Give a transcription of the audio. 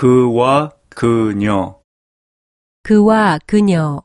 그와 그녀. 그와 그녀.